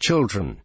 children